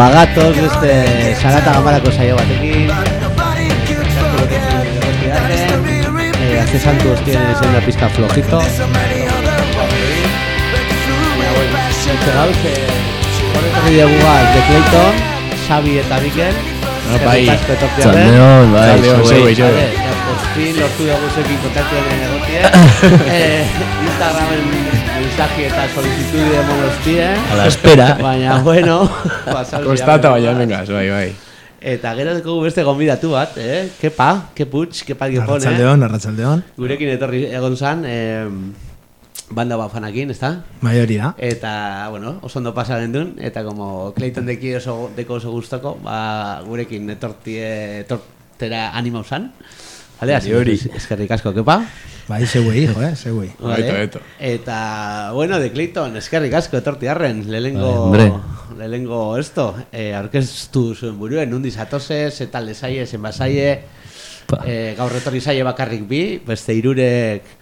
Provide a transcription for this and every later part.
bagatoz beste Sarata Gamarako saio batekin. Eh, hace santo hostien en la pizca flojito. Este gauz, horretak diegu gal, de Clayton, Xavi eta Mikel bai. Txaldeon, bai, Txaldeon. Vale, ja, por fin lortu dugu zekin kontaktu den egotie eh, Instagramen mensaje eta solicitude de monostie A la espera. Baina, bueno Kostata baina, venga, bai, bai. Eta gero dugu beste gonbidatu bat, eh? Kepa, keputx, kepa gipone Arratsaldeon, arratsaldeon. Gurekin etorri egon zan, eh, banda bafanakin, ezta? Bai hori da. Eta, bueno, oso ondo pasaren duen, eta como Clayton deki oso, deko oso gustoko, ba, gurekin etortie, etortera anima usan. Vale, así, hori. eskerrik asko, kepa. Bai, zeuei, jo, eh, zeuei. Vale. Beto, beto. Eta, bueno, de Clayton, eskerrik asko etorti harren, lehengo, Bai, hombre. lehengo esto, eh, aurkeztu zuen buruen, nundi zatozez, eta lesaie, zenbasaie, Pa. eh, gaur etorri zaie bakarrik bi, beste irurek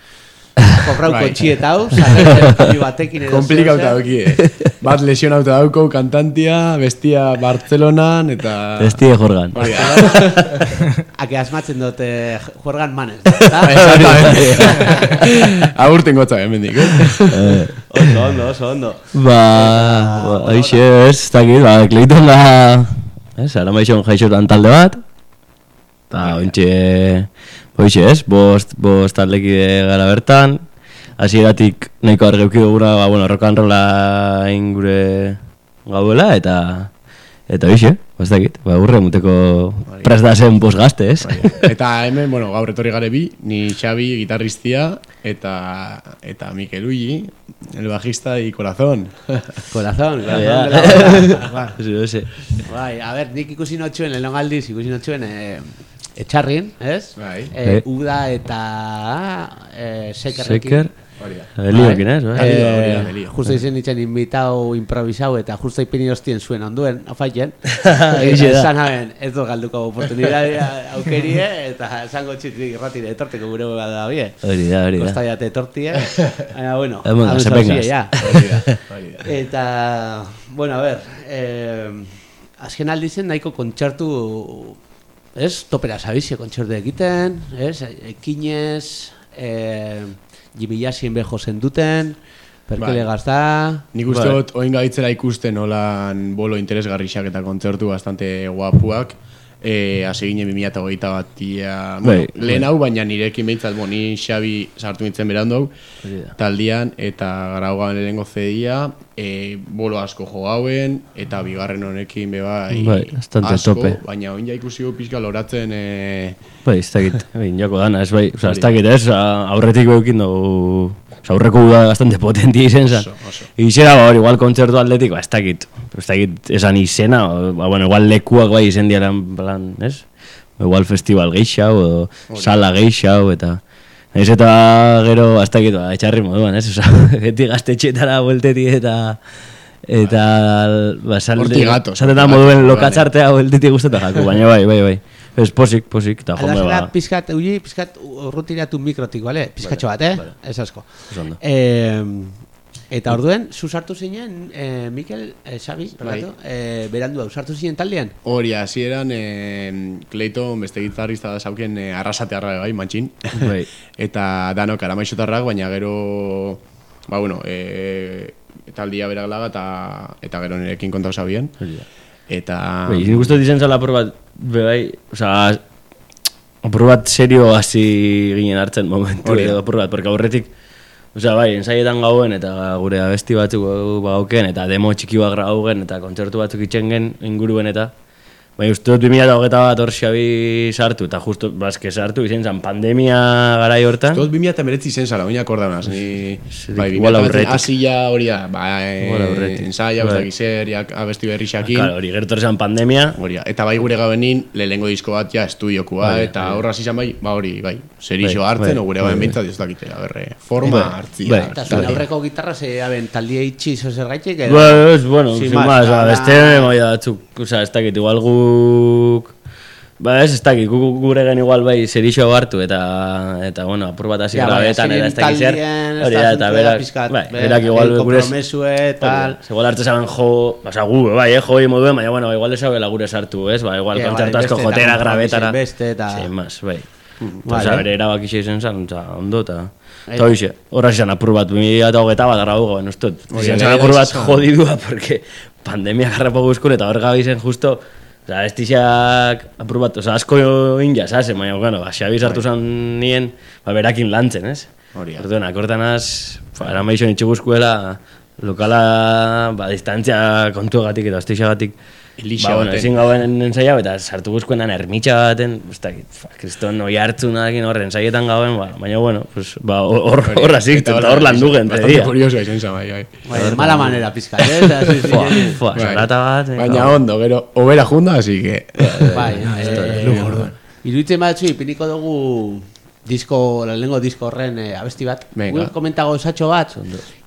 kobrauko Bai. txietau, zarretzen batekin edo Komplikauta dauki, eh. Bat lesionauta dauko, kantantia, bestia Bartzelonan, eta... Bestie jorgan. Hori. Ake asmatzen dute juergan manez, eta? Agurten gotza, hemendik, eh? oso ondo, oso ondo. Ba, ba, aixe, ez, ez dakit, ba, Clayton da, ez, ara maixon jaixotan talde bat, eta ointxe, oixe, ez, bost, bost taldekide gara bertan, hasieratik nahiko argi eduki duguna, ba, bueno, rock and rolla ingure gauela, eta, eta oixe, ba, ez dakit, ba, urre muteko prest da zen bost gazte, ez? Eta hemen, bueno, gaur etorri gare bi, ni Xavi, gitarristia, eta, eta Mikel Ulli, el bajista y corazón. Corazón, Bai, corazón ese. Bai, a ver, nik ikusi notxuen, lehen aldiz ikusi notxuen eh, etxarrin, ez? Bai. Eh, Bai. Uda eta eh, sekerrekin. Seker, Hori da. Eliokin, ez? Bai. Elio, Eh, hori da, Elio. justo izen nintzen invitau improvisau eta justo ipini hostien zuen onduen, afaiten. Da. Esan haben, ez du galduko oportunidadea aukerie eta esango txitik irratire etorteko gure bada bie. Hori da, hori da. Kosta jate etortie. Baina, bueno, Eh, bueno, hau se zauzie, vengas. ja. Hori da, hori da. Eta, bueno, a ver, eh, azken aldizen nahiko kontzertu, ez, topera sabizio kontzertu egiten, ez, ekinez, eh, Jimmy Jasien beho zenduten, perkele Bai. gazta, Nik uste dut, oin gaitzera ikusten nolan bolo interesgarrixak eta kontzertu bastante guapuak. E, hasi ginen 2008 batia, bueno, Bai, lehen hau, baina nirekin behintzat, bo, ni Xabi sartu nintzen berandu taldian, eta gara hau lehenengo zedia, e, bolo asko jo hauen, eta bigarren honekin be bai, Bai, bastante asko, tope. baina oin ja ikusi gu pixka loratzen, e, Bai, ez dakit, bai, jako dana, ez bai, oza, ez dakit, ez, aurretik behukin dugu, oza, aurreko da bastante potentia izen zen. Izena, ba, hori, igual kontzertu atletik, ba, ez dakit, ez dakit, esan izena, o, ba, bueno, igual lekuak bai izen diaran, plan, ez? Igual festival geixau, o sala geixau, eta... Ez eta gero, ez dakit, ba, etxarri moduan, ez? Oza, beti gaztetxetara bueltetik eta... Eta, ba, salde... Gatoz, Zaten da moduen lokatzartea bueltetik gustatu jaku, baina bai, bai, bai. Ez posik, posik, eta jome Aldazela ba. pizkat, ui, pizkat urrutiratu mikrotik, bale? Pizkatxo bat, eh? Ez asko. Eh, eta orduen, zu sartu zinen, eh, Mikel, eh, Xabi, barkatu, eh, berandu hau, sartu zinen taldean? hori hasieran e, Clayton beste gitarrista da zauken e, arrasatearra bai, mantxin. Bai. eta danok aramaixotarrak, baina gero, ba bueno, e, taldia berak laga eta, eta gero nirekin kontau zabien. Eta... Bai, nik uste dizen zala bat, be bai, oza, apur bat serio hasi ginen hartzen momentu Hori edo apur bat, porque aurretik, Osea, bai, ensaietan gauen eta gure abesti batzuk bauken eta demo txiki bat graugen eta kontzertu batzuk itxen gen inguruen eta Bai, uste dut 2008 bat hor xabi sartu, eta justo, bazke sartu, izan zen pandemia garai hortan. Tot 2019 zen zara, oinak ordaunaz, ni... Bai, igual 2019 aurretik. Hasia hori da, ba, e, aurretik. ensaia, Bai. bai. gizeriak, abesti berrixakin. Claro, hori gertu zen pandemia, Hori. Eta bai gure gabenin, lehenengo disko bat ja estudiokua, Bai, eta horra izan bai, ba hori, bai, serixo Bai, hartzen, bai, gure bai, gaben bai. bintzat ez dakite, a berre, forma Bai, hartzia. bai. Eta eta zuen hori. aurreko gitarra ze, aben, taldia itxi zo zergaitik edo? Bueno, es, bueno, Sin sin más, más, nada. ba, beste moia batzuk, o sea, ez dakit, igual guk, Ba ez, ez dakit, gu- gu- gure gen igual bai zerixo hartu eta, eta bueno, apur bat hasi Ja, bai, grabetan eta ez dakit zer. Hori da eta berak, bai, be- berak igual el gure... kompromesue, tal. Igual hartu zaben jo, oza, gu, bai, eh, joi moduen, baina, bueno, igual esabela gure sartu, ez? Ba, igual bai, kontzertu asko eta jotera, grabetara. beste eta- Sin más, bai. Vale. Osa, bere erabakixe izen zen, oza, ondo, eta... Eta- Eta hoxe, horra izan apur bat, 2008 bat gara dugu, ben ustut. Hori, Izan zen apur bat izan. jodidua, porque pandemia garrapo guzkun, eta hor gabe justo, Osa, estixak apur bat, oza, asko inja, zase, baina, bueno, ba, xabi sartu zan nien, ba, berakin lantzen, ez? Hori da. Orduan, akortanaz, ba, eran behixo nitxe guzkuela, lokala, ba, distantzia kontuagatik eta estixagatik, Elixa ba, bueno, ezin gauen ensaia, eta sartu guzkuenan ermitxa baten, fa, kriston oi hartzunakin horren ensaietan gauen, ba, baina, bueno, pues, ba, hor hor hasik, eta hor landu gente, Bastante dia. curioso izan zen, bai, bai. Bai, mala manera pizkat, eh? Fua, fua, Bai. sarata bat, eh, Baina ondo, gero, obera junda, así que... Bai, eh, iruditzen batzu ipiniko dugu disko, lehenengo disko horren eh, abesti bat. Venga. Guk komentago esatxo bat,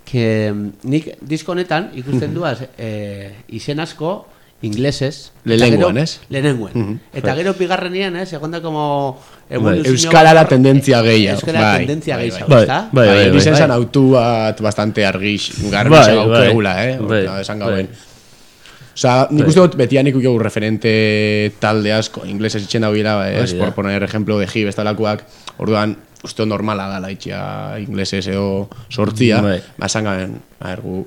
que mm, nik disko honetan ikusten duaz eh, izen asko inglesez. Lehenengoan, ez? Lehenengoen. Eta gero bigarrenean, eh, segonda como... evoluzio Euskarara bat- tendentzia gehiago. Euskara bai, tendentzia bai, gehiago, bai. ezta? Bai, bai, Bai, bai. izan zen autu bat bastante argix, garbi Bai, bai, bai. egula, eh? Bai, Bai, esan bai. gauen. Osa, nik uste dut betian ikuko referente talde asko, inglesez itxen dagoela, ez, Hori da. por poner ejemplo de Hib, bestalakoak, orduan, uste normala gala itxia inglesez edo sortzia, Bai. ba, esan gaben, a gu,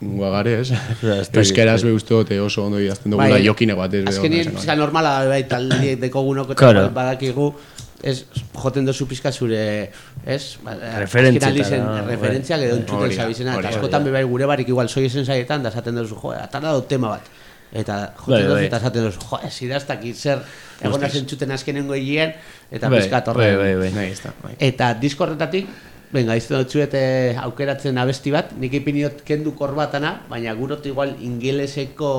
guagare, ez? Ez Euskeraz be uste dut oso ondo idazten dugula, Bai. jokine batez. be Azkenien, pizka normala da, bai, taldiek dekogunok eta Claro. badakigu, ez, joten dozu pizka zure, ez, ba, Referentzietara, azken alizen bai. referentziak edo entzuten zabizena, eta askotan bebai gure barik igual soi esen saietan, da esaten duzu, jo, atara do tema bat. Eta Bai, joten dozu bai. eta esaten duzu, jo, ez idaztak zer, egon zentzuten azkenengo higien, eta Bai, pizka bai, horren. bai, bai. Ez bai. Eta disko venga, izten dut zuet eh, aukeratzen abesti bat, nik ipiniot kendu korbatana, baina gurot igual ingeleseko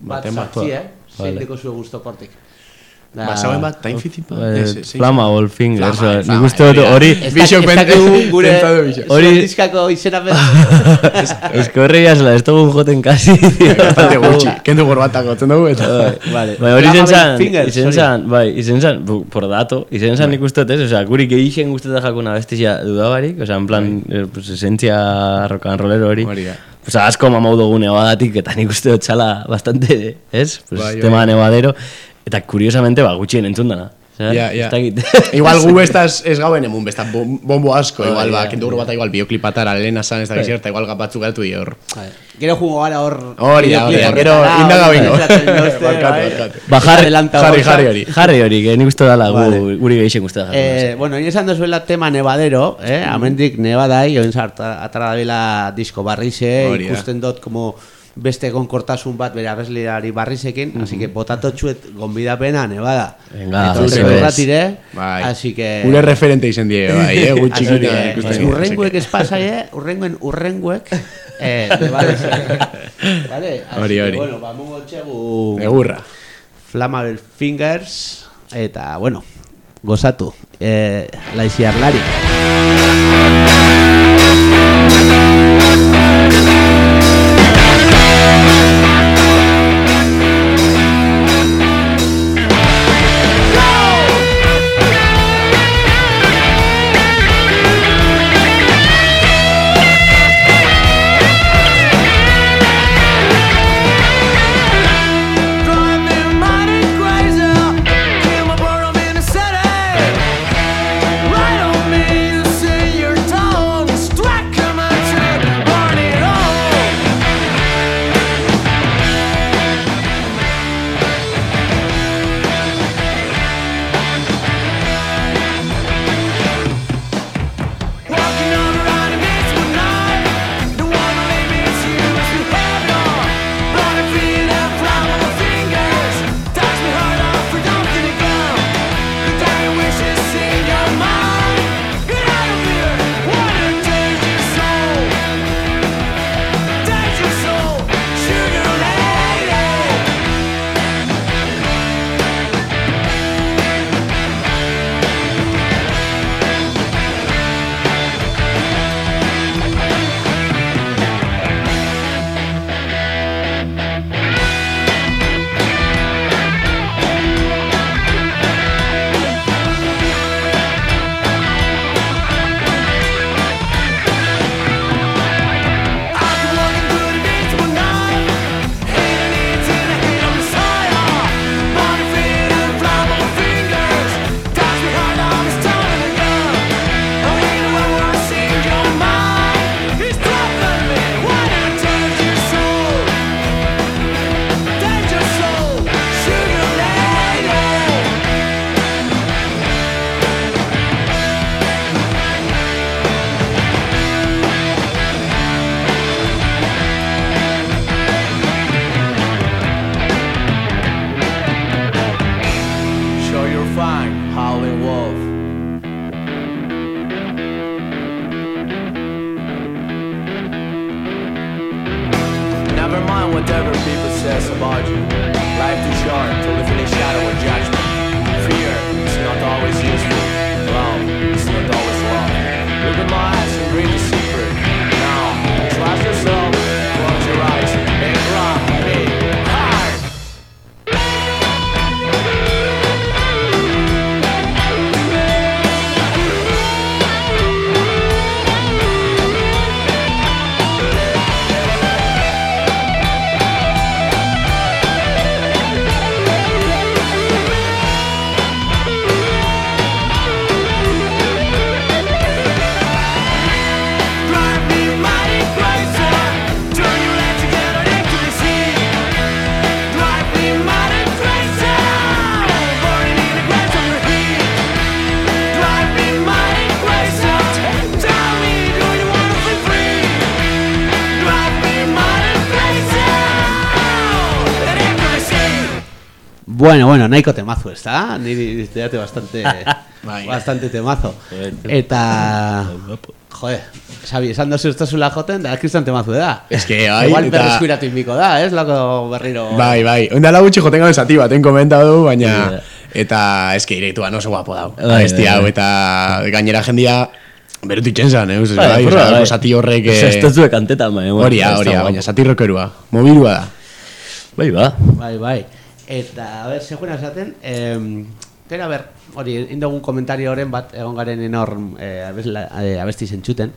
bat sartzi, eh? Vale. Zein deko zuen gusto Da, Ba, zauen bat, time fitting bat? Eh, Flama? All Fingers, Flama, eh, flama, nik uste dut hori da. hori... Ez Bishop dak- ez pen- dakigu gure zuen Hori- diskako izena bez. Ez que horri jasla, ez dugu joten kasi. Bastante gutxi, kendu gorbatak gotzen dugu, eta... Vale. Bai, hori izen zan, izen zan, bai, izen zan, por dato, izen zan nik uste dut ez, osea, guri gehixen guztetan jakuna bestizia dudabarik, osea, en plan, eh, pues, esentzia rock and rollero hori. Hori da. Pues asko mamau dugu nebadatik, eta nik uste dut txala bastante, ez? Pues Bai, bai. tema nevadero, eta curiosamente, ba, gutxien entzun dana. Ja, ja. Igual gu bestaz ez gauen emun, besta bom- bombo asko, igual, ba, da, kendu gorbata igual bioklipatara, lehena zan, ez da gizerta, igual batzuk galtu di hor. Vale. Gero jugo gara hor... Hori da, hori da, gero indaga bingo. bai. Ba, jarri, jarri, hori. Jarri hori, que nik uste dala guri gehixen guztetan jakuna. Eh, bueno, ni esan dozuela tema nevadero, eh? Amendik nevadai, oin sarta atara dabila disko barrize, ikusten dut como beste gonkortasun bat bere arrezliari barrizekin, así que botatotxuet gonbidapena nevada. Venga, Eta urratire, Bai. así que... Gure referente izen die, bai, eh, gutxi Así que, gina ikusten dira, urrenguek ez pasai, eh? Urrenguen urrenguek, eh, vale? Hori, hori. bueno, bamungo txegu... Egurra. Flammable Fingers eta bueno, gozatu. Eh, laiziarlari. Nahiko temazo, ez da? Niri date bastante, Bai. bastante temazo. Joder. Eta... Joder, Xabi, esan dozu ez tozula joten, da kristan temazo da. Es que, bai, Igual eta- berreskuratu inbiko da, ez? Lako berriro... Bai, bai. Ondala gutxi joten gabe zati baten komentatu, baina... Ja. Eta, eske, ireituan oso guapo dau. Bai, Abesti bai, hau, bai. eta gainera jendia... Berutu itxen zan, eh? Bai, Bai, bai, bai, bai. zati horrek... Ez eh, ez dut kantetan, bai. bueno, Horia, horia, baina zati rokerua. Mobilua da. Bai, ba. Bai, bai. Eta, a ber, seguna esaten, eh, Gero, ber, hori, indogun komentario horren bat, egon garen enor eh, eh, abesti zentzuten.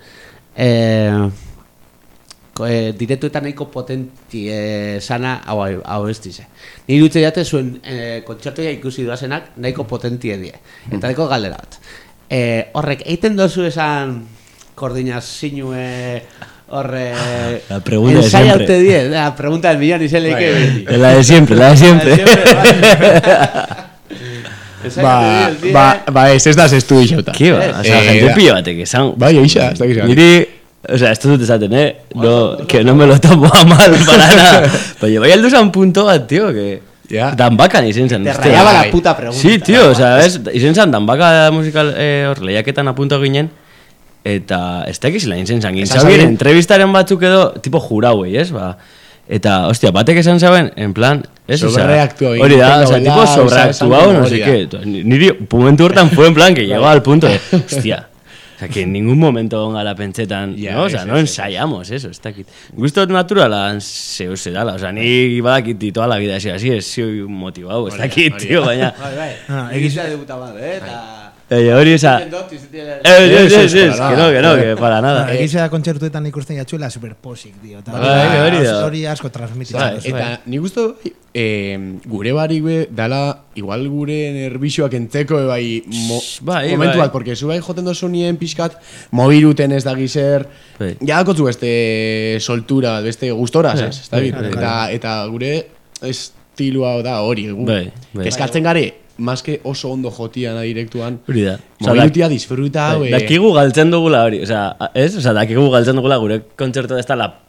Eh, eh, direktuetan nahiko potenti eh, sana hau, hau abesti ze. Nire dutze jate zuen eh, kontzertoia ikusi duazenak nahiko potentie die. Eta nahiko galdera bat. Eh, horrek, eiten dozu esan koordinazioe horre... La pregunta de siempre. usted die, la pregunta del millón y se le que bai. beti. La de siempre, la de siempre. Ba, ba, ba, ez ez da zestu dixota. Ki ba, o sea, Eh, gente da- pilo batek esan. Bai, eixa, ez dakiz. Niri, o sea, esto dut esaten, eh? No, que no me lo tomo a mal para nada. Pero bai aldu zan punto bat, tío, que... Ja. Dan bakan izen zen. Te rayaba la puta pregunta. Sí, tío, o sea, izen zen dan baka musikal eh, hor lehiaketan apunto ginen, eta ez dakiz lan izen zen, Esan gintzabien zaben- entrevistaren batzuk edo, tipo jurauei, ez, ba, Eta, hostia, batek esan zaben, en plan, ez, egin, hori da, tengo o sea, la, tipo sobreactuado, esan- no sé da. qué. Niri, momentu hortan fue en plan que llegó al punto de, hostia, o sea, que en ningún momento onga la pentsetan, Ya, no, o sea, ez, no ensayamos eso, ez dakit. Gustot naturalan zeu zedala, o sea, ni badakit y toda la vida así, así es, soy motivado, ez da, dakit, hori tío, da. baina... Bai, bai. Ah, Egitea de puta madre, eh? Eta... Eh, hori esa... Izatea- Eh, eh, es para que no, que no, que para nada. Egize da kontzertuetan ikusten jatxuela superposik, dio. Eta Bai, hori da. Hori asko transmititzen. Bai, duzu. Eta ni gusto eh, gure barik be dala igual gure nerbixoak entzeko e bai mo, Bai, momentu bai. bat, porque zu bai joten dozu nien pixkat mobiluten ez da gizer Bai. ja dakotzu beste soltura, beste gustora, Bai, ez, ez da bai, bit? bai, eta, eta gure estilua da hori gu. Bai, bai. Eskatzen gare, maske oso ondo jotiana direktuan Hori da. Mobilutia disfruta hau Bai, eh, Dakigu galtzen dugula hori, osea, ez? Osea, dakigu galtzen dugula gure kontzertu ez da la da.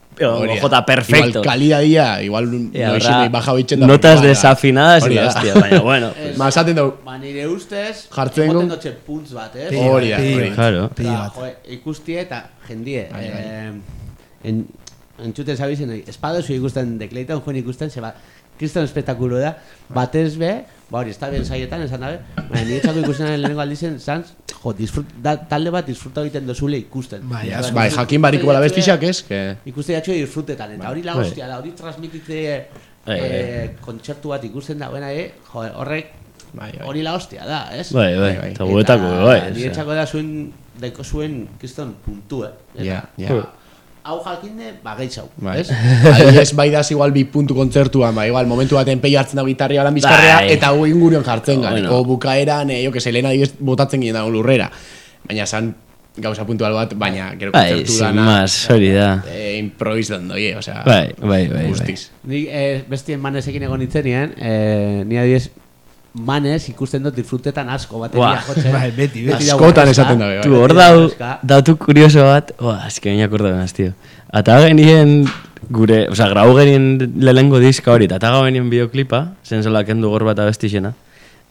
jota perfecto. Igual kalidadia, igual Y noixen habrá baja bitxen da notas bai, desafinadas y da. hostia, baina bueno, pues, Ma esaten dugu, Ba, nire ustez, Jartzen gu- dotxe puntz bat? Pilo Hori da, hori. Claro. joe, ikustie eta jendie. Bai, bai. eh, en, entzuten zabizen, espada zu ikusten, dekleiton joen ikusten, zeba, kriston espektakulo da, batez be, ba hori, ez da bien saietan, esan dabe, baina nire txako ikusten lehenengo aldizen, zanz, jo, disfrut, da, talde bat disfruta egiten dozule ikusten. Bai, asko. bai, jakin bariko bala bestixak, ez? Que... Ikuste jatxo disfrutetan, eta hori la Bai. hostia hori transmititze Bai, eh, kontzertu bat ikusten da, buena, eh, jo, horrek, Bai, bai. hori la hostia da, ez? bai, bai, bai. eta guetako, bai. Nire osea. txako da zuen, daiko zuen, kriston puntu, eh? Eta Ja, ja. Hau jakinde, ba, gehitzau, Bai. ez? Adibidez, bai daz igual bi puntu kontzertuan, bai, igual momentu baten pei hartzen da gitarria lan bizkarrea, Bai. eta hu ingurion jartzen gara. Bueno. O bukaeran, eh, jo que se lehen adibidez botatzen ginen dago lurrera. Baina san gauza puntual bat, baina gero Bai, kontzertu sin dana, más, hori da. eh, improvisando, oie, osea, Bai, bai, bai, bai. guztiz. Ni eh, bestien manesekin egon nintzenien, eh, ni adiez manez ikusten dut disfrutetan asko bateria jotzen. Bai, beti, beti. Askotan esaten dabe, Tu hor dau, datu kurioso bat, oa, eski baina akorda benaz, tío. Ata genien gure, osea, grau genien lehengo diska hori, eta ataga genien bideoklipa, zen zola kendu gor bat abestixena.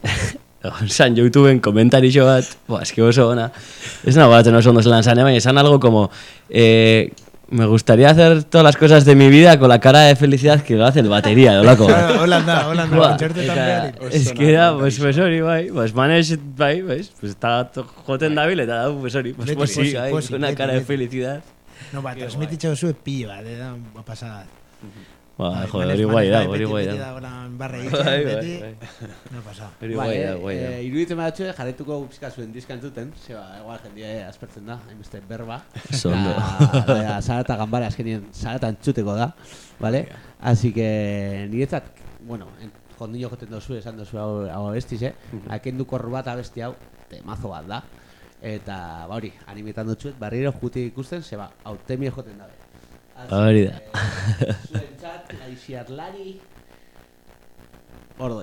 Egon zan YouTubeen komentarixo bat, boa, eski oso ona. Ez nago batzen oso ondo zelan zan, baina esan algo como, eh, Me gustaría hacer todas las cosas de mi vida con la cara de felicidad que lo hace el batería, Holanda, Holanda, Buah, kontzertuetan eta, behar. es que da, pues, pues hori, bai, pues manes, bai, bai, pues está joten dabil eta da, pues hori, pues pues sí, bai, una cara de felicidad. No, ba, transmititxo zu pila bat, eh, da, pasada. Ba, Bai, joder, manez- hori guai da, manez, hori guai beti da. barra Bai, egiten, bai, beti, bai. no pasada. Hori Bai, guai da, eh, guai da. eh, iruditzen batzu jarretuko pizka zuen diskan zuten, zeba, igual jendie aspertzen da, hainbeste berba. Oso ondo. Da, da, Zara eta gambara azkenien zara eta da, vale? Así que niretzat, bueno, en, jondillo joten dozu, esan dozu hau, hau abestiz, eh? Akendu korru bat abesti hau, temazo bat da. Eta, ba hori, animetan dutzuet, barriro juti ikusten, zeba, autemie joten dabe. Así Hori da. que, Zuen txat, aixiatlari, hor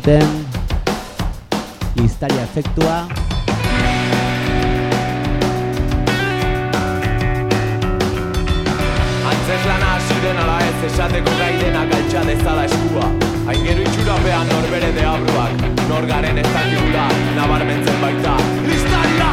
tematen txuten Listaria efektua. Antzes lana hasiren ala ez esateko gai denak altxa dezala eskua. Aingero itxurapean norbere deabruak Nor garen ez dakigula nabarmentzen baita. Listaria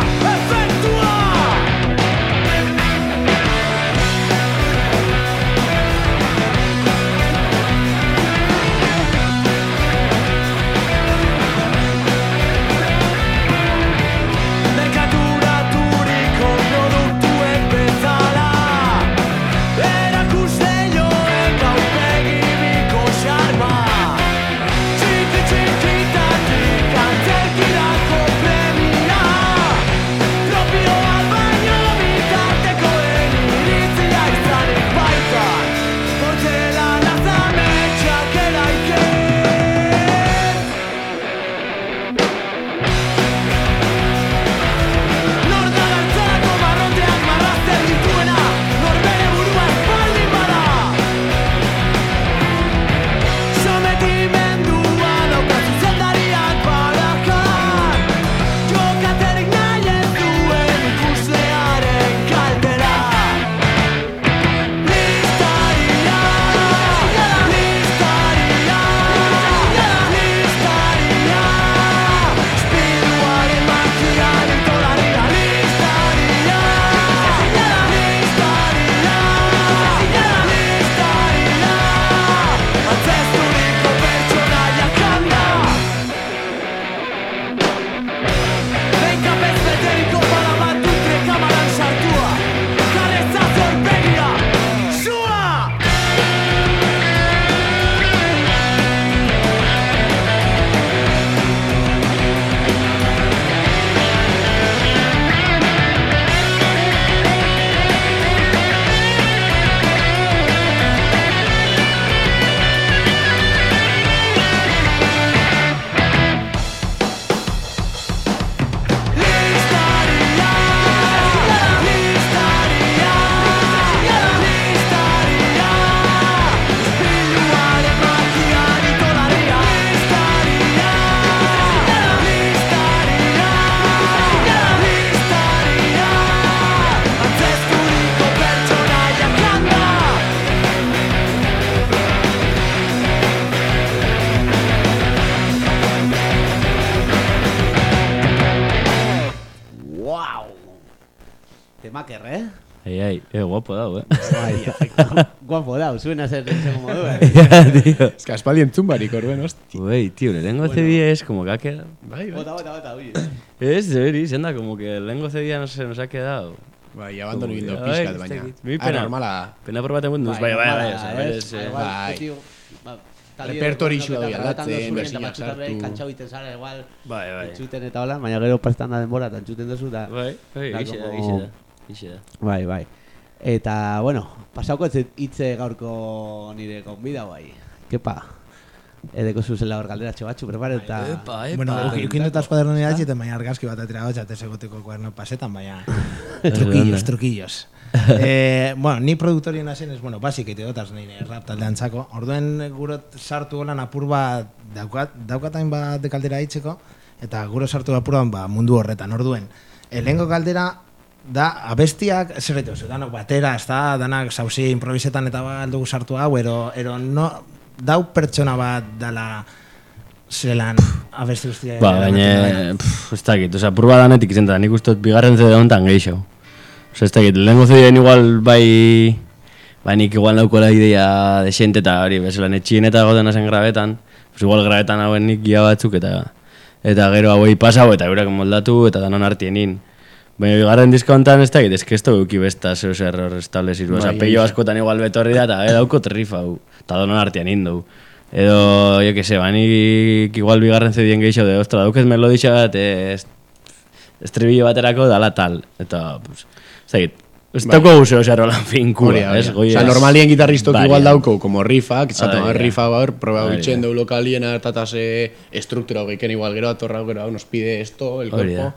tío. Ez que aspaldi entzun barik, orduen, hosti. Güey, tío, le lengo CD es como que ha quedado... Bai, bai. Bota, bota, bota, uy. Es, de veris, anda, como que el lengo CD no se nos ha quedado. Bai, abandono Como bildo que, pixkat, ai, baina. Mi Ah, pena. normala. Pena por batean gunduz, bai, bai, bai, bai. ba, Repertorixua doi aldatzen, bersinak sartu. Kantxau iten zara, igual, Bai, bai. entzuten eta hola, baina gero pastan da denbora, eta entzuten duzu, da. Bai, bai, Da, ixe da. Ixe da. Bai, bai. Eta, bueno, pasauko ez hitze gaurko nire konbida, bai. Kepa, edeko zuzela hor galderatxo batzu, prepare eta... Epa, Bueno, ukin dut asko derroni da eta baina argazki bat atera hotza, egoteko kuaderno pasetan, baina truquillos, truquillos. eh, bueno, ni produktorien hasen ez, bueno, basik ite dotaz nire rap taldean txako. Orduen gurot sartu holan apur bat, daukat, daukatain bat dekaldera hitzeko, eta guro sartu apur bat ba, mundu horretan. Orduen, elengo galdera da abestiak zer ditu, danok batera, ez da, danak sauzi improvisetan eta ba aldugu sartu hau, ero, ero no, dau pertsona bat dala zelan abesti guztia. Ba, pff, ez dakit, oza, purba danetik izan da, nik uste dut bigarren CD honetan gehiago. Oza, ez dakit, lehenko CD igual bai, bai nik igual naukola idea desente eta hori, bezelan etxien eta goten zen grabetan, pues igual grabetan hauen nik gia batzuk eta eta gero hauei pasau eta eurak moldatu eta danon artienin. Baina bigarren disko honetan ez dakit, ez que ez da euki besta zeu zer hor estableziru, oza, Bai, peio askotan igual betorri da eta e, dauko trifa hau, eta danon artean indau. Edo, jo que se, banik igual bigarren zedien gehiago de, ostra, daukez melodixa bat, eh, est- estribillo baterako dala tal. Eta, pues, ez dakit, ez dauko guzeo zer holan finkua, Hori da, hori ez? da. Goi Osa, ez- normalien gitarristok Bai, igual dauko, como rifak, zato, Hori da. rifa gaur, proba bitxen da. deu lokaliena, eta tase estruktura hogeiken igual gero atorra gero nos pide esto, el cuerpo,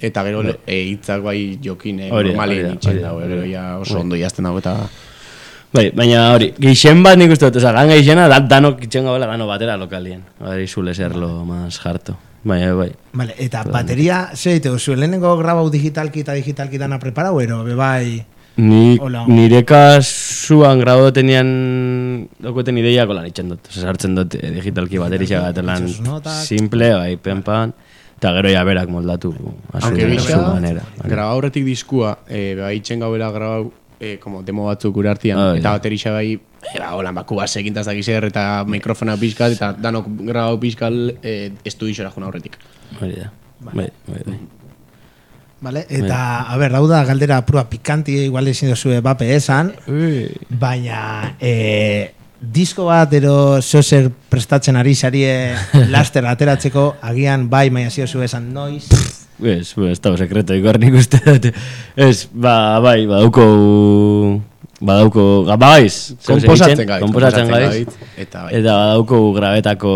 eta gero e, hitzak bai jokin eh, normalien itxen dago, hori gero ja oso ondo jazten dago eta... Bai, baina hori, geixen bat nik uste dut, oza, gan geixena, da, danok itxen gabela dano batera lokalien. Hori suele ser lo más harto. Baina, bai. Vale, eta bateria, ze ditu, zuen lehenengo grabau digitalki eta digitalki dana preparau, ero, bebai... Ni, Hola. nire kasuan grado tenían daukoten ideiako lan itxen dut. Sartzen dut eh, digitalki baterixa bat lan simple, bai, penpan, eta gero ja berak moldatu. Aunque a bisa, su manera. bai. graba horretik diskua, eh, bai itxen gauela grabau, eh, como demo batzuk gure artean, Ah, eta baterixa bai, eh, ba, holan, baku bat segintaz dakizer, eta mikrofona pixkat, eta danok grabau pixkal eh, estudixora juna horretik. Hori da. Bai, bai, bai. Vale, eta, a ber, dauda galdera pura pikanti, igual ezin dozue bape esan, baina, e, disko bat ero zozer prestatzen ari sarie laster ateratzeko, agian bai, maia zio zu esan noiz, Ez, bueno, ez dago sekreto ikor nik uste dut. Ez, ba, bai, badauko... Badauko, ga, bagaiz. zer Komposatzen gaiz, Komposatzen gaiz. eta bai. Eta badauko grabetako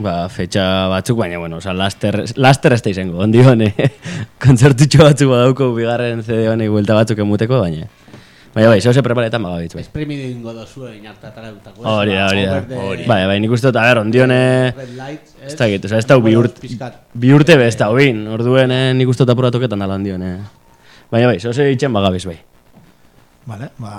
ba, fetxa batzuk, baina, bueno, oza, laster, laster ez da izango, ondi hone, kontzertutxo batzuk badauko bigarren CD honek buelta batzuk emuteko, baina, baina, bai, zehose preparetan bagabitz, bai. Esprimidu ingo dozue inartatara dutako. Hori da, hori da. Bai, bai, nik uste dut, a ber, ondione, ez da gitu, ez da bi urt, bi urte be, ez da bin, orduen, eh, nik uste dut apuratoketan dala ondione. Baina, bai, zehose itxen bagabiz, bai. Vale, ba,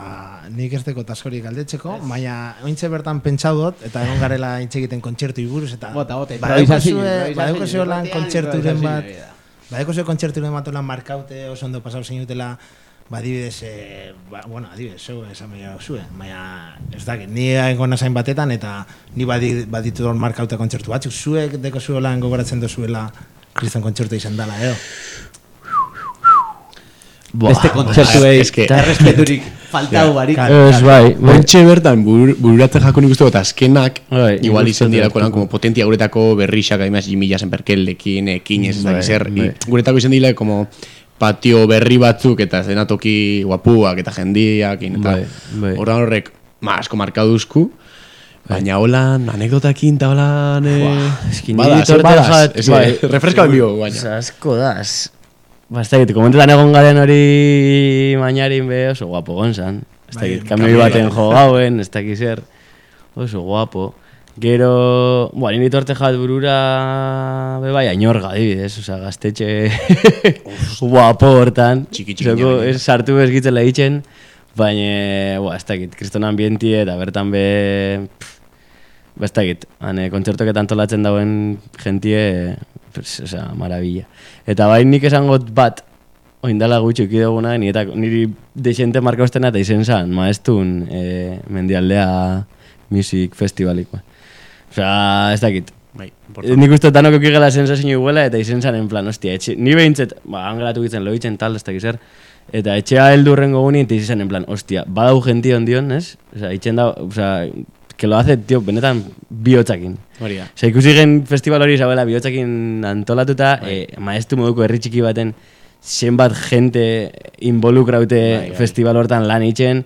nik ez deko taskori galdetzeko, baina ointze bertan pentsau dut, eta egon garela hitz egiten kontzertu iburuz, eta Bota, bota, badauko zue lan kontzerturen bat, badauko zue kontzerturen bat lan markaute oso ondo pasau zeinutela, ba, adibidez, eh, ba, bueno, adibidez, zeu, esan meia zue, baina, ez dakit, ni egon nazain batetan, eta ni badi, baditu dut markaute kontzertu batzuk, zuek deko zue lan gogoratzen dozuela kriston kontzertu izan dela, edo? Beste kontzertuei, es que- eta respeturik faltau barik. Ez, bai, bai. Ontxe bertan, bur, bururatzen jako nik uste dut, azkenak, Bai, igual izan dut dirako lan, hartuko. como potentia guretako berrixak, además, jimila zenperkellekin, ekinez, ez Bai, dakiz zer, bai. i- guretako izan dira, como patio berri batzuk, eta zenatoki guapuak, eta jendiak, eta Bai, bai. ordan horrek, ma, asko markaduzku, baina holan, anekdotakin, eta holan, eh, Eski badaz, niri torte badaz, jat, ez, eh, refreska bio, baina. Osa, asko daz. Ba, ez dakit, komentetan egon garen hori mainarin be oso guapo gonzan. Ez Bai, dakit, kamioi baten jo gauen, ez dakit zer. Oso guapo. Gero, bua, nini torte jat burura be bai, ainorga, adibidez, oza, gaztetxe guapo hortan. Txiki, txiki, Zoko, ez sartu bezgitzen lehitzen, baina, bua, ez dakit, kriston ambientie eta bertan be, pff, ba, ez dakit, hane, kontzertoketan antolatzen dauen jentie, pues, osea, maravilla. Eta bai nik esangot bat, oindala gutxi uki duguna, ni eta niri desente marka ostena eta izen zan, maestun e, mendialdea music festivalik. ba. Osea, ez dakit. Bai, Eh, Nik uste danok ukigela sensazio iguela eta izen zan en plan, ostia, etxe, ni behintzet, ba, angelatu gitzen loitzen tal, ez dakiz zer, eta etxea heldu rengo guni, eta izan en plan, ostia, badau genti ondion, ez? Osea, itxen da, osea, que lo hace, tío, benetan bihotzakin. Hori da. Osea, ikusi gen festival hori zabela bihotzakin antolatuta, e, maestu moduko herri txiki baten zenbat jente involukraute Bai, bai. festival hortan lan itxen,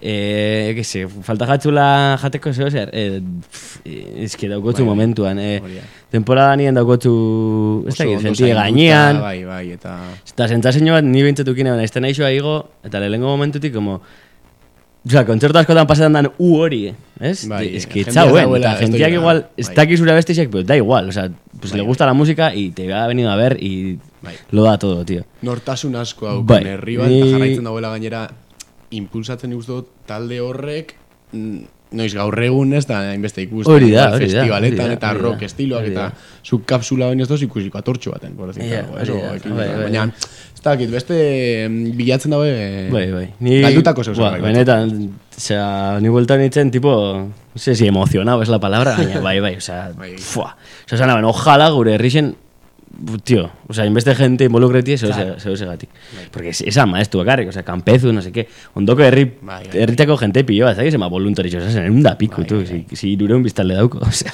eh, que se, falta jatzula jateko zeo zer, eh, pff, eh, eske daukotzu Bai, bai. momentuan, eh, temporada nien daukotzu, ez Oso dakit, ondo senti zainduta, gainean, Bai, bai, eta... Eta sentzazio bat ni behintzatukin egon, aizten naixoa igo, eta lehenengo momentutik, como... Osea, kontzertu askotan pasetan dan u hori, ez? Bai, es que etzauen, dagoela eta jendeak estoy- igual, bai. dakiz zure bestixek, pero da igual, o sea, pues Bai, le gusta la música y te ha venido a ver y Bai. lo da todo, tío. Nortasun asko hau Bai, herri bat, ni- jarraitzen dagoela gainera, impulsatzen dut talde horrek, mm, noiz gaur egun ez da hainbeste ikusten. Hori da, hori da, Festivaletan eta rock estiloak eta da. zu kapsula baino ez doz ikusiko atortxo baten, por decir hori eso, bai, bai, baina, ez dakit, beste mm, bilatzen daue Bai, bai. Ni, galdutako zeu Ba, zerbait. benetan, o sea, ni vuelta nintzen, tipo, no sé si emocionado es la palabra, baina, bai, bai, o sea, Bai. fua. O sea, zanaben, ojalá gure herrixen, tío, o sea, inbeste gente involucreti, zeu claro. segatik. Porque es, esa maestu bakarrik, o sea, kampezu, no sé qué, ondoko herri, Bai, bai. herritako gente pilloa, ez dakiz, ema voluntario, o sea, un da pico, Bai, tu, bai, si, si irureun biztalde dauko, o sea,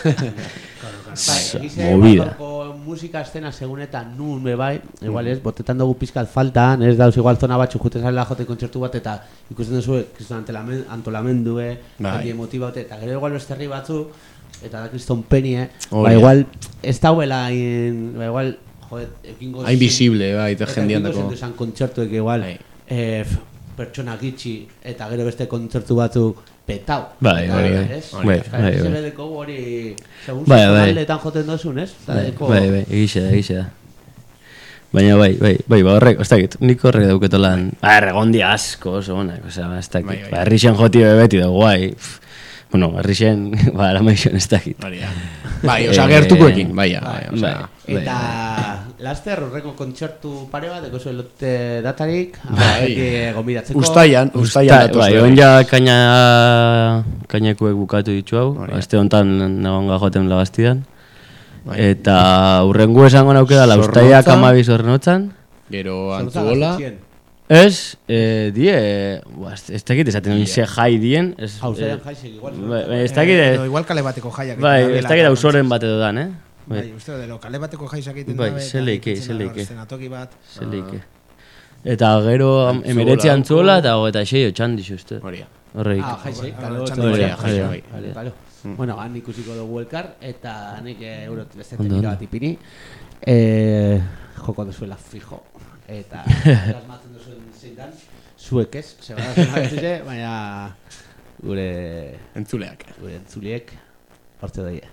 Bai, egize, movida. gaurko musika estena segun eta nun be bai, igual ez, botetan dugu pizkat faltan, ez dauz igual zona batzu juten zarela jote kontzertu bat eta ikusten duzu, kriston antolamen- antolamendue, Bai. jende motibaute, eta gero igual beste herri batzu, eta da kriston penie, Hori ba igual, ez dauela, ba igual, joder, ekingo... Hain visible, bai, eta Eta jendean ekingo dako. zendu izan kontzertuek igual, Bai. eh, pertsona gitxi, eta gero beste kontzertu batzu petau. Bai, Eta, ez? Bai, Euskal bai, Herrian bai. zebedeko hori, segun Bai, bai, bai. bai. joten dozun, ez? Eta bai, deko- bai, bai, egixe da, egixe da. Baina bai, bai, bai, ba horrek, ez dakit, nik horrek dauketolan, ba, erregondi asko oso onak, osea, ez dakit, Bai, bai. ba, herrixen joti beti da, guai, pff, bueno, herrixen, ba, arameixon ez dakit. Bai, osea, Eh, gertukoekin, bai, bai, osea, bai. Eta laster horreko kontzertu pare bat, deko zuen lote datarik, Bai. gomidatzeko. Ustaian, ustaian Usta, datoz. bai, berriz. onja kaina, kainekuek bukatu ditu hau, aste honetan nagonga joten lagastidan. Bai. Eta urrengu esango nauke da, laustaiak Zornotza. amabiz horrenotzan. Gero Zorrotza antzuola, gaztetxean. Ez, eh, die, buah, ez- dakit esaten hori ze jai dien. Ez, Hauzaian eh, jaisek, igual. bai, bai, ez dakit, eh, igual kale bateko jaiak. bai, ez dakit eta ausoren bat edo dan, eh? Bai, Bai, uste dut, kale bateko jaiak egiten Bai, dabe, eta zeleike, da zeleike. hor eszenatoki bat. zeleike. Eta gero emeretzi dauko. antzuola eta hogeita sei otxan dizu, uste. hori da. Horreik. Ah, kalo, da, bai. bai. Vale, vale. Bueno, han ikusiko dugu elkar, eta nik eh, eurot teknika ondo. bat ipini. Eh, joko duzuela fijo. Eta dan, zuek ez, zebara baina gure, Entzuleak. gure entzuliek hortze daie.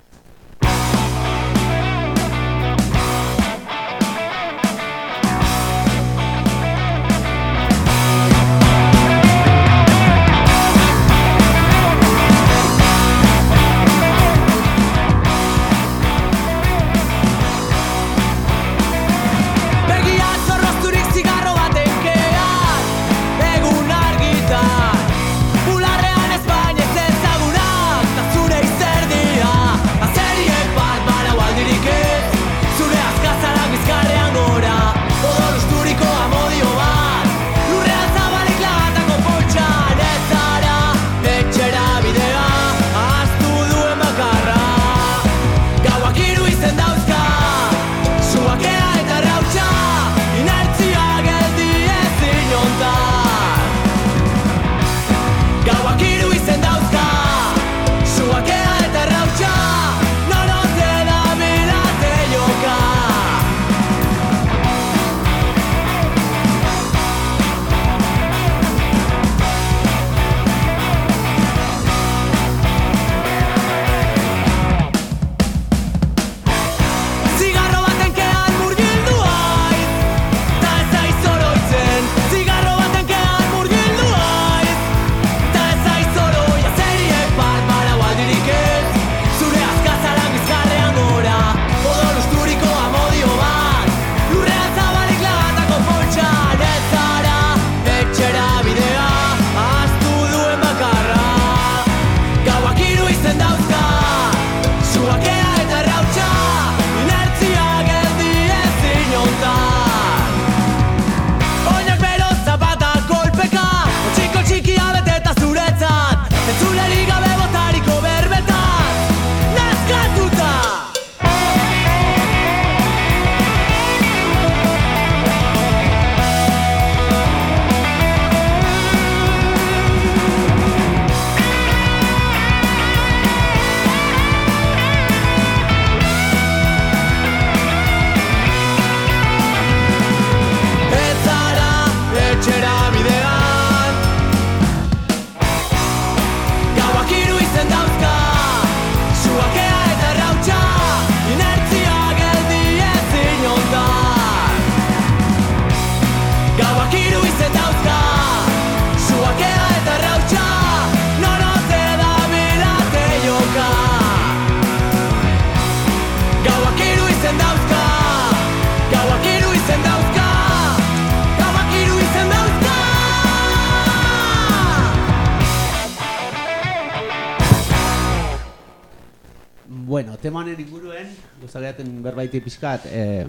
Honen inguruen, guztatzen berbaiti pizkat, eh,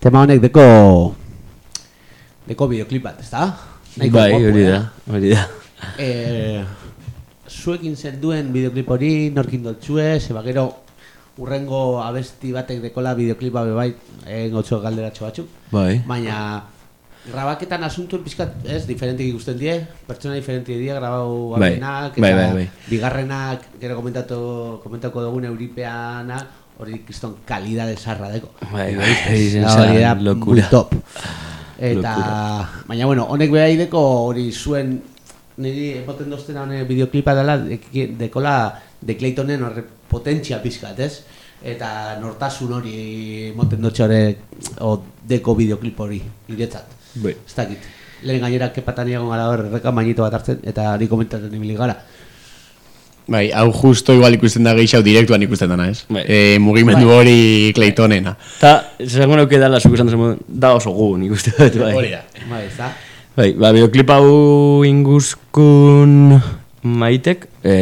tema honek deko, deko videoclip bat, ezta? Nahiko Bai, hori eh? da, hori da. Eh, zuekin zen duen videoclip hori, norkin dotxue, zeba gero urrengo abesti batek dekola videoclipa be bai, egin gotxo galderatxo batzuk. Bai. Baina grabaketan asuntuen pizkat, ez, diferentik ikusten die, pertsona diferentik die, grabau Bai, abenak, bai, eta bai, bai. bigarrenak, gero komentatu, komentako dugun euripeana, hori kriston kalidade sarra deko. Bai, bai, bai, zen hori da, locura. muy top. Eta, Locura. baina bueno, honek behar deko hori zuen, niri emoten dozten hone videoklipa dela, dekola de Claytonen horre potentzia pizkat, ez? Eta nortasun hori emoten dotxe hori, o deko videoklip hori, iretzat. Bai. Ez dakit. Lehen gainera kepatan egon gara hor, erreka mainito bat hartzen, eta hori komentatzen ibili gara. Bai, hau justo igual ikusten da gehiago direktuan ikusten dana, ez? Bai. Eh, mugimendu hori Claytonena. Ta, esango nuke dala, zuk esan zen, da oso gu, nik uste dut, bai. Hori da. Bai, ez da? Bai, ba, videoclip hau inguzkun maitek, e,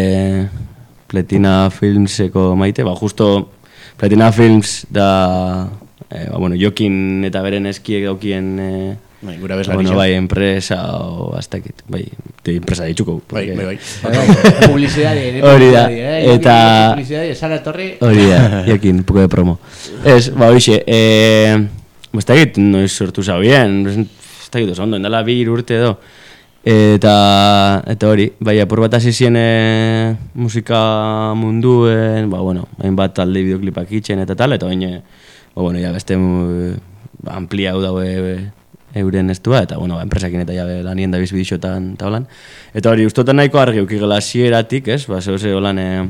Pletina Filmseko maite, ba, justo Pletina Films da, e, ba, bueno, jokin eta beren eskiek daukien, e, Bai, gura bezlari bueno, bai, enpresa o hastakit, bai, de enpresa ditzuko. Bai, porque- bai, bai. Bai, Publizidari, eh? Hori da, eh? eta- Publizidari, esara etorri, Hori da, jokin, un poco de promo. Ez, ba, hoxe, eh, ez dakit, noiz sortu zabien, ez dakit oso ondo, indala bi hiru urte edo. Eta, eta hori, bai, apur bat hasi zien eh, musika munduen, ba, bueno, hainbat talde bideoklipak itxen eta tal, eta baina, ba, bueno, ja beste mu- ba, amplia hau daue eh, euren estua, eta, bueno, ba, enpresakin eta jabe lanien da bizbidixotan eta holan. Eta hori, ustotan nahiko argi ukigela hasieratik, ez, ba, zeu ze holan, eh,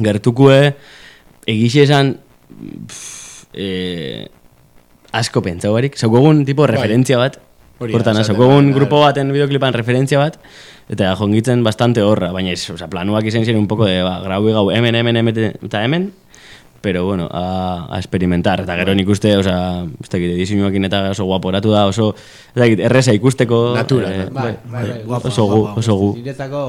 gertukue, egixe esan, pff, eh, asko pentsau barik, zaukogun tipo referentzia bat, Hori da, Hortan, zaukogun grupo baten bideoklipan referentzia bat, eta jongitzen bastante horra, baina ez, oza, planuak izan ziren un poco de, ba, grau gau hemen, hemen, hemen, eta hemen, pero bueno, a, a experimentar, eta gero nik uste, oza, ez dakit, edizioakin eta oso guaporatu da, oso, ez dakit, erresa ikusteko, Natura, eh, eh? Bai, bai, bai, guapo, oso gu, oso gu. Niretzako,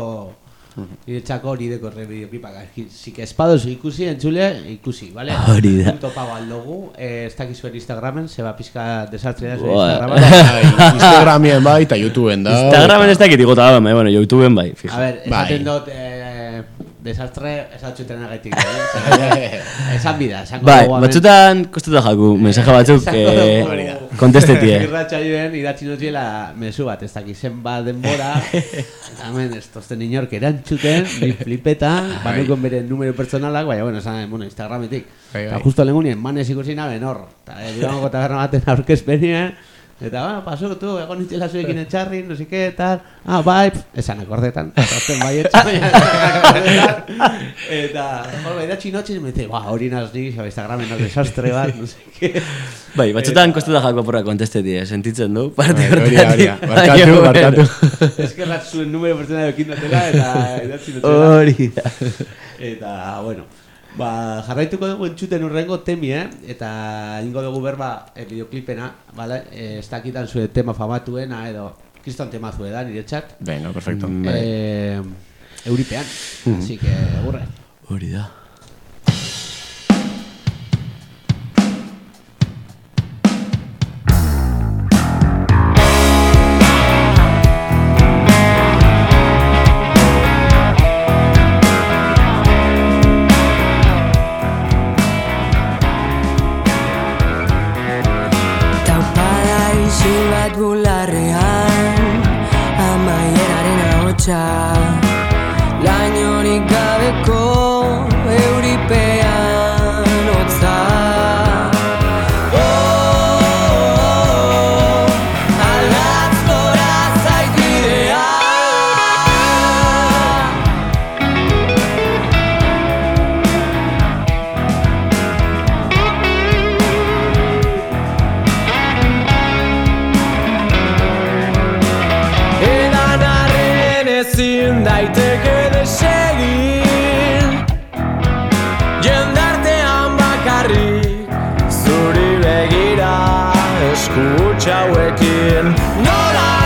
niretzako hori deko re bideoklipak. Zik espadoz ikusi, entzule, ikusi, bale? Hori da. Punto pau aldogu, eh, ez dakizu ere Instagramen, zeba pizka desastre da Buah. Instagramen. Bai, Instagramien bai, eta YouTubeen da. Instagramen ez dakit igota da, bueno, Youtubeen bai, A fija. ver, Bai. esaten dut, eh, desastre, esatxuten agaitik, eh? Esan bida, esango Bai, dugu hemen. batzutan kostuta jaku, mensaje batzuk, eh, da. kontestetie. Irratsaioen idatzi notiela mezu bat, ez dakiz zenbat denbora. eta hemen ez tozten inork erantzuten, ni flipetan, banukon bere numero personalak, baina bueno, esan, bueno, Instagrametik. Bai, Eta bai. justo lehengunien, manez ikusi naben hor. Eta eh, durangoko taberna baten aurkezpenien, Eta, bueno, paso, tu, egon nintzela zuekin etxarri, no sé qué, tal. Ah, bai, esan akordetan. Eta bai etxa, akordetan. Eta, bueno, idatzi notxiz, me dice, ba, hori naz nik, Instagramen no desastre bat, no sé qué. Bai, batzutan kostuta jako porra kontestetie, sentitzen du, parte Bai, hori da, hori da. hortatik. Barkatu, barkatu. Eskerrak zuen numero pertsona ekin dutela, eta idatzi dutela. Hori. Eta, bueno, ba, jarraituko dugu entzuten urrengo temi, eh? Eta ingo dugu berba e, videoklipena, bale? E, ez dakitan zure tema famatuena, edo kriston tema zue da, nire txat. Venga, perfecto. E, euripean, así que, gurre. Hori da. Ciao, Ekin. No,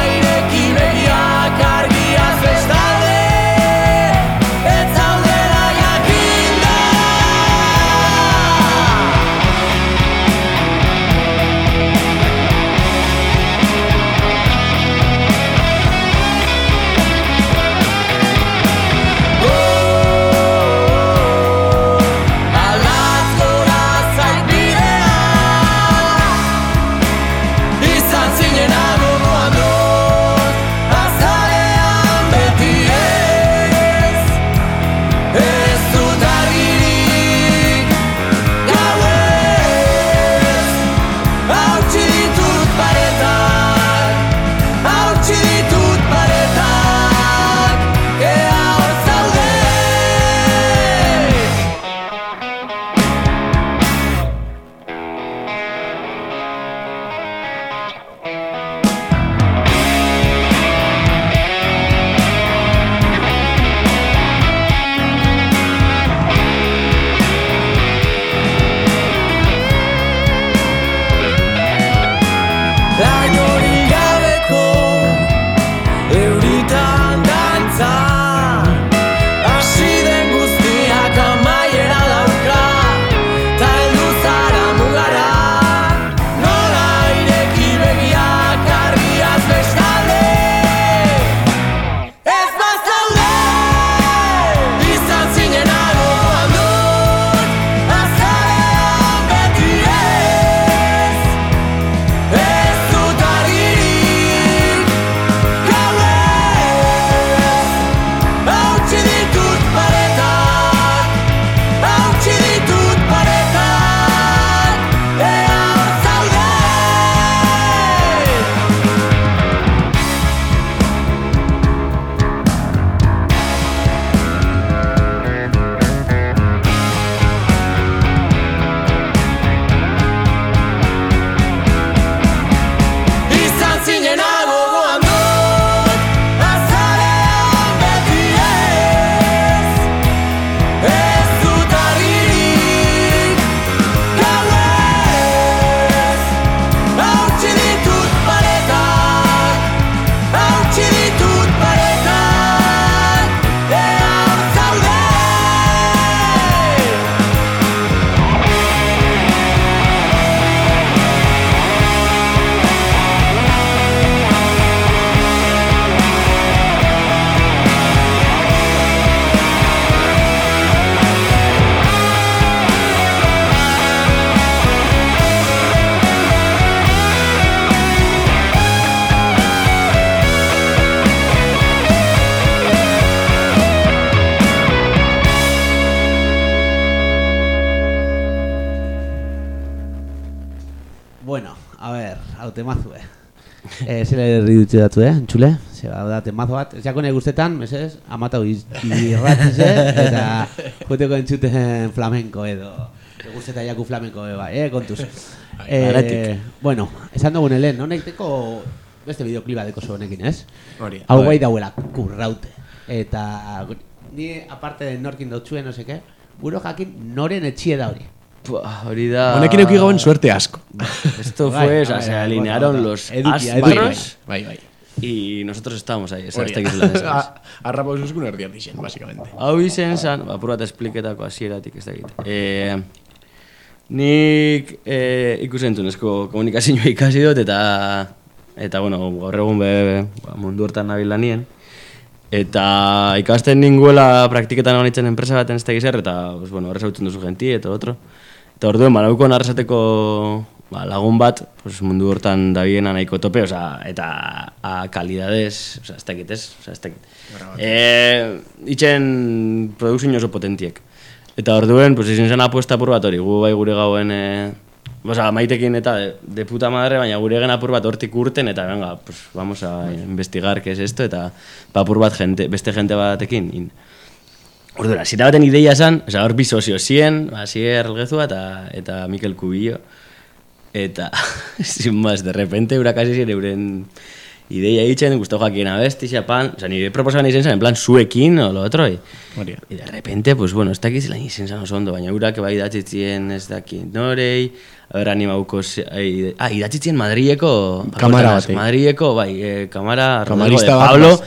Eh, dutxe datu, eh, entzule? Zeba, da, temazo bat. Ez jako nahi guztetan, meses, amatau irratziz, eh? Eta juteko entzuten flamenko edo. Guzteta jaku flamenko eba, eh, kontuz. Eh, bueno, esan dugun helen, no? Neiteko beste bideokliba deko honekin, ez? Hori. Hau guai dauela, kurraute. Eta ni aparte de norkin dutxuen, no seke, buro jakin noren etxie da hori. Hori da... Honekin euki gauen suerte asko. Esto Bai, fue, o bai, sea, se bai, alinearon los edukia, Bai, astros bai, bai. y nosotros estábamos ahí, esa Hori ez da. dakizula ez. A- Arrapa euskun erdian dixen, basicamente. Hau izen zan, apur bat espliketako hasieratik ez dakit. E, nik e, ikusentzunezko komunikazioa ikasi dut eta eta bueno, gaur egun be, ba, mundu hortan nabil lanien. Eta ikasten ninguela praktiketan egon enpresa baten ez da gizar, eta pues, bueno, horrez hautzen duzu genti eta otro. Eta orduen, ba, arrasateko ba, lagun bat, pues, mundu hortan dabiena nahiko tope, osea, eta a kalidadez, osea, ez dakit ez, osea, ez dakit. E, itxen produkzio oso potentiek. Eta orduen, pues, izin zen apuesta apur bat hori, gu bai gure gauen, e, Osa, maitekin eta de, de puta madre, baina gure gen apur bat hortik urten, eta venga, pues, vamos a investigar qué es esto, eta ba, apur bat jente, beste jente batekin. In. Ordura, zita baten ideia esan, oza, hor bi sozio zien, Asier Elgezua eta, eta Mikel Kubillo. Eta, sin más, de repente, eurak hasi ziren euren ideia egiten, guztu jakien abesti, xapan, oza, nire proposaban izen zen, en plan, zuekin, o lo otro, y, de repente, pues bueno, ez dakiz lan izen zen oso ondo, baina eurak bai idatzitzien ez dakit norei, ber, animauko, ze- ai, ah, idatzitzien Madrileko, Kamara batei. Madrileko, bai, eh, kamara, Rodrigo de bat, Pablo,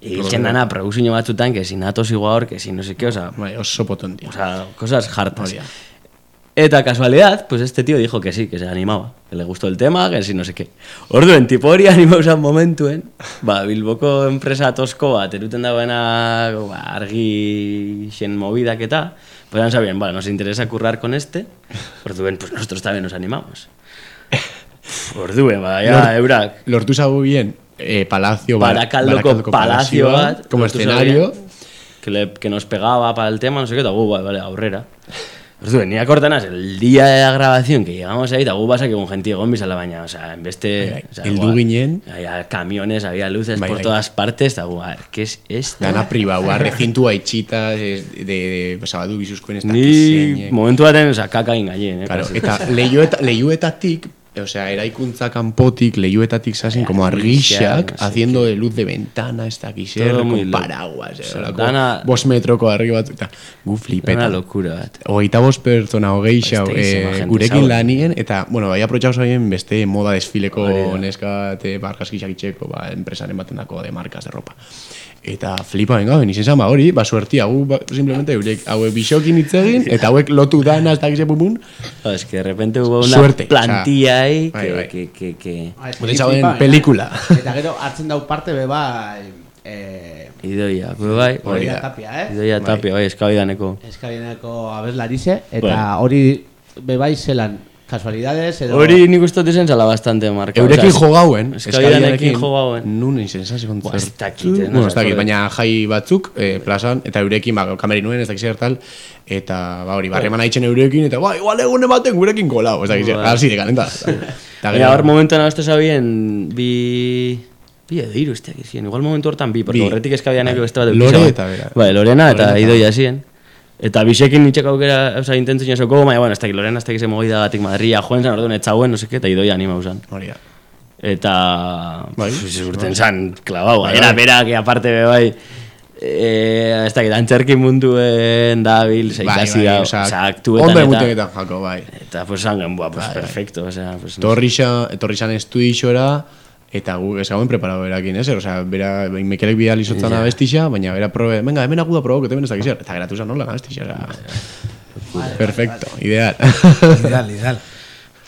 hiltzen dana, produzio batzutan, que si natos igual, que si no sé qué, o sea, Bai, oso potentia. o sea, cosas hartas. Hori da. Eta casualidad, pues este tío dijo que sí, que se animaba, que le gustó el tema, que sí, no sé qué. Orduen, tipo hori animau momentuen, ba, Bilboko enpresa tosko bat, eruten dagoena ba, argi xen movidak eta, pues han sabien, vale, nos interesa currar con este, orduen, pues nosotros también nos animamos. Orduen, Lor- eurak, Lortu zagu bien eh, Palacio, Bar- Barakaldoko palazio bat, como escenario. que, le, que nos pegaba para el tema, no sé qué, eta gu, vale, vale, aurrera. Orduen, ni akortanaz, el día de la grabación que llegamos ahí, eta gu basa que con gente egon bizala baina, o sea, en beste... Bai, bai, o sea, heldu igual, ginen. Había camiones, había luces Bai, por bai. todas partes, eta gu, a ver, ¿qué es esto? Dana pribaua, rezintua itxita, de, de, de zabadu bizuzkoen ez Ni dakizeinek. momentu baten, o sea, kaka ingaien, eh? Claro, eta lehiueta, lehiuetatik, o sea, eraikuntza kanpotik, lehiuetatik zazen, como argixak, haciendo de luz de ventana, ez Todo muy con paraguas, eh, O sea, horako dana- bost metroko argi bat, eta gu Una flipeta. locura bat. Hogeita bost pertsona hogei xau, Beste izema eh, gurekin lanien, eta, bueno, bai aprotxau zaien beste moda desfileko neska, te bargazkisak itxeko, ba, enpresaren baten dako de marcas de ropa. Eta flipa benga, ben, izen ba hori, ba, suertia, gu, ba, simplemente, eurek, hauek bisokin hitz egin, eta hauek lotu dana, ez dakize pumun, Claro, es que de repente hubo una Suerte, plantilla ahí Bai, que, bai. que, que, que... Ah, Bota zauen pelikula. Eta gero hartzen dau parte be bai, eh, Idoia, bai, Hori. Tapia, eh? Idoia tapia, bai, eskabidaneko. Eskabieneko abeslarize, eta hori be bai zelan kasualidades edo... Hori nik uste dut izen zala bastante marka. Eurekin jo gauen, Eskabidanekin jo gauen. Nun ez dakit, eh, no bueno, ez dakit, joder. baina jai batzuk, eh, plazan, eta eurekin, ba, kameri nuen, ez dakit zer tal, eta, ba, hori, barreman haitzen eurekin, eta, ba, igual egun ematen gurekin kolau, ez dakit zer, Bai. hasi de kalenta. Eta Baina hor momentuan abestu sabien bi... Bi edo hiru, este que zien. Igual momentu hortan bi, porque horretik eskabidaneko Bai. beste bat Lore eukisa, eta bera. Bai, Lorena eta Lorena eta- Idoia zien. Eta bisekin nitxek aukera, oza, intentzio soko, baina, bueno, ez dakit Lorena, ez dakit ze mogida batik Madria, joen zan, orduan etzauen, no seke, eta Idoia anima usan. Hori da. Eta... Bai. Pues, urten zan, klavau, Bai, era bai. bera, que aparte be bai... Eh, ez dakit, antzerki munduen dabil, Bai, zeikasi bai, da, oza, aktuetan ondo eta... emuteketan jako, bai. Eta pues zangen, buah, pues Bai, bai. perfecto, osea, pues... no sé. Torrixa, etorrixan estudiixora, eta gu ez gauen preparado berakin, ez? Osea, bera, mekelek bidali zotzan Ja. abestixa, baina bera probe, venga, hemen aguda probok, eta hemen ez dakiz zer. Eta geratu zan nola abestixa, osea. Perfecto, ideal. Ideal, ideal.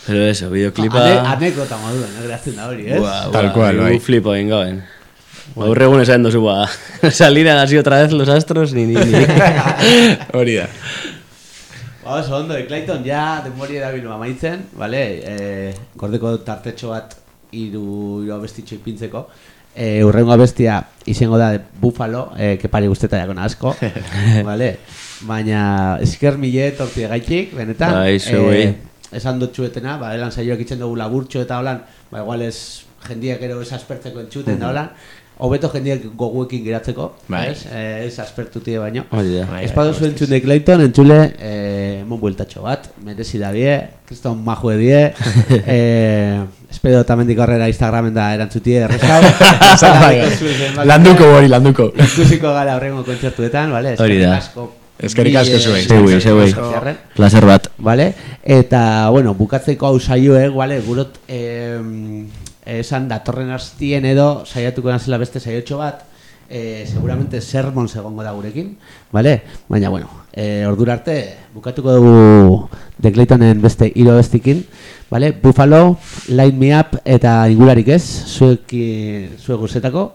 Pero eso, videoclipa... Ane, anekdota moduan, eh, geratzen da hori, ez? Buah, Tal cual, gu bai. flipo egin gauen. Gaur egun esan dozu, ba, saliran así otra vez los astros, ni, ni, ni. Hori da. Ba, oso ondo, e, Clayton, ja denbori erabil amaitzen, vale? Eh, gordeko tartetxo bat hiru hiru abestitxo ipintzeko. Eh, urrengo abestia izango da Buffalo, eh, kepari guzteta jakona asko, vale? Baina esker mile torti gaitik, benetan. Bai. Eh, esan dut txuetena, ba, elan saioak itzen dugu laburtxo eta holan, ba, igual ez jendiak ero ez aspertzeko entzuten da holan, hobeto jendiak goguekin geratzeko, Bai. ez? Eh, ez aspertutie baino. Hori da. Bai, Ez bai, entzun de Clayton, entzule, eh, mon bueltatxo bat, merezi da bie, kriston majue die, eh, espero tamendik horrela Instagramen da erantzutie errezau. Landuko hori, landuko. Ikusiko gara horrengo kontzertuetan, vale? Hori da. Eskerrik asko. Eh, Zeuei, zeuei. Zerren, Placer bat. Vale? Eta, bueno, bukatzeko hau saioek, vale, gurot eh, esan datorren hastien edo saiatuko nazela beste saiotxo bat, eh, seguramente sermon egongo da gurekin, vale? Baina, bueno, eh, ordura arte bukatuko dugu The Claytonen beste hilo bestikin, vale? Buffalo, Light Me Up eta ingurarik ez, zuek, zuek guzetako,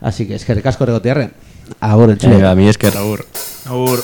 así que eskerrik asko regotearren. Agur, entzule. Venga, mi esker. Agur. Agur.